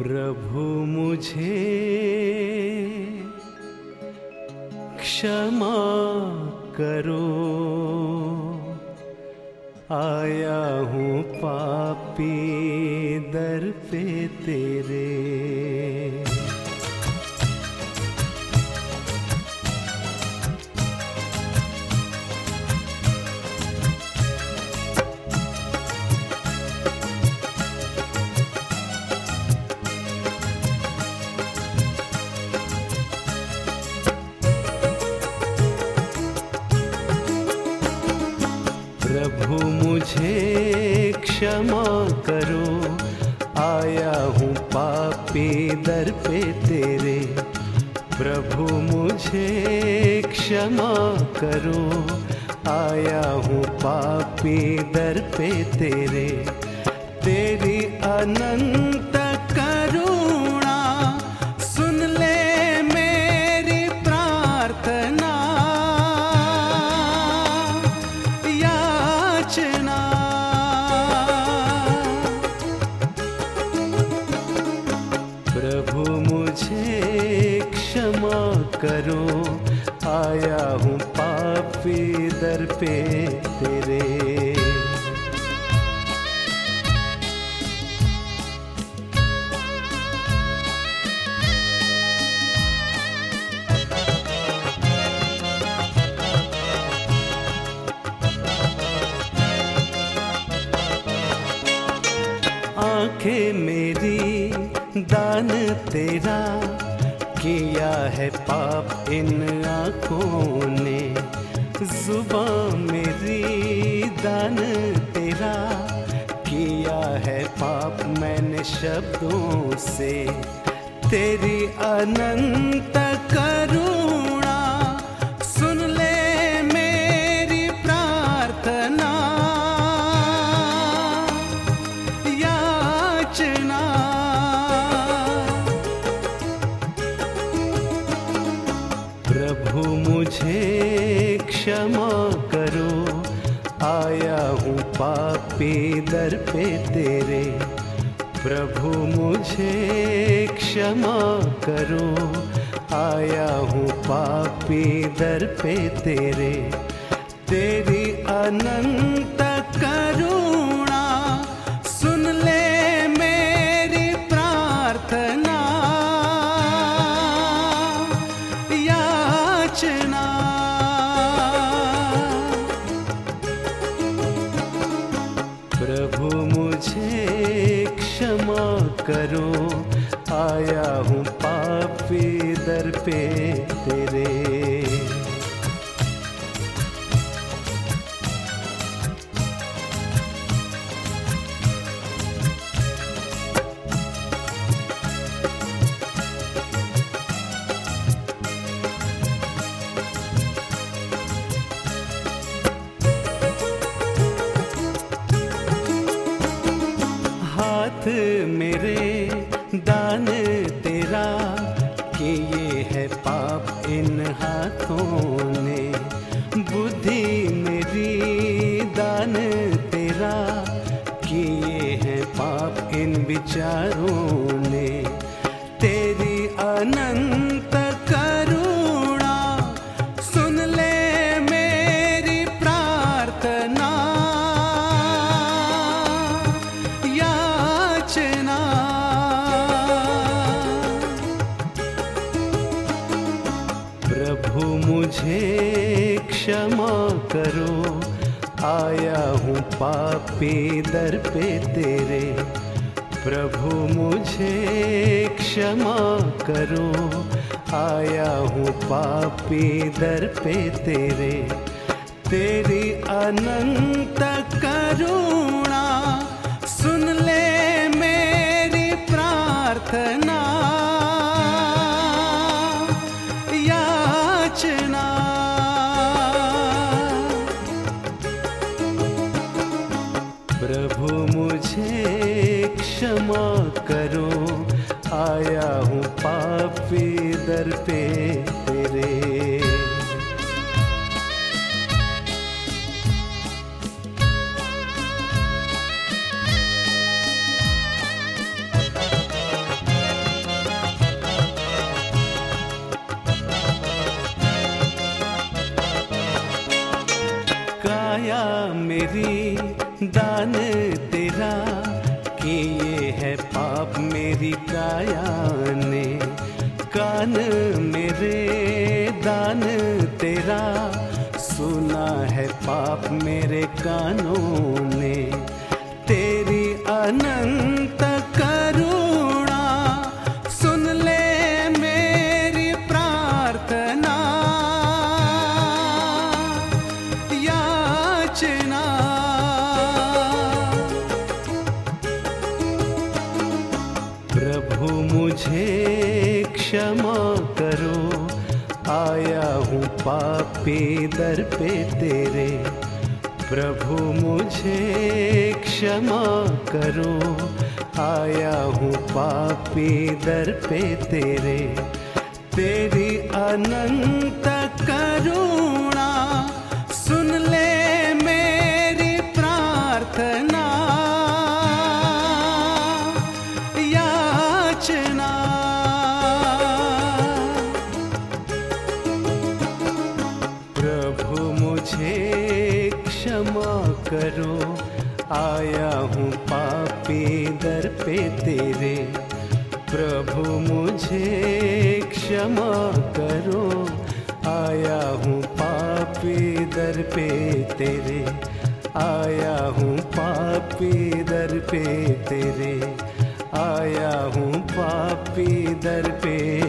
प्रभु मुझे क्षमा करो। आया हूँ पापी दर पे तेरे। मुझे क्षमा करो। आया हूँ पापी दर पे तेरे। प्रभु, मुझे क्षमा करो। आया हूँ पापी दर पे तेरे। तेरी अनंत करुणा करो। आया हूँ पापी दर पे तेरे। आँखें मेरी दान तेरा किया है पाप इन आँखों ने। जुबा मेरी दान तेरा। किया है पाप मैंने शब्दों से। तेरी अनंत करुणा प्रभु, मुझे क्षमा करो। आया हूँ पापी दर पे तेरे। प्रभु, मुझे क्षमा करो। आया हूँ पापी दर पे तेरे। तेरी अनंत करो आया हूँ पापी दर पे तेरे विचारों ने तेरी अनंत करुणा। सुन ले मेरी प्रार्थना। याचना। प्रभु, मुझे क्षमा करो। आया हूँ पापी दर पे तेरे। प्रभु, मुझे क्षमा करो। आया हूँ पापी दर पे तेरे। तेरी अनंत करुणा, सुन ले मेरी प्रार्थना। करो आया हूँ पापी दर पे तेरे। काया मेरी मेरे कानों ने तेरी अनंत करुणा। सुन ले मेरी प्रार्थना। याचना। प्रभु, मुझे क्षमा करो। आया हूँ पापी दर पे तेरे। प्रभु, मुझे क्षमा करो। आया हूँ पापी दर पे तेरे। तेरी अनंत करुणा, सुन ले मेरी प्रार्थना। याचना। प्रभु, मुझे करो। आया हूँ पापी दर पे तेरे। प्रभु, मुझे क्षमा करो। आया हूँ पापी दर पे तेरे। आया हूँ पापी दर पे तेरे। आया हूँ पापी दर पे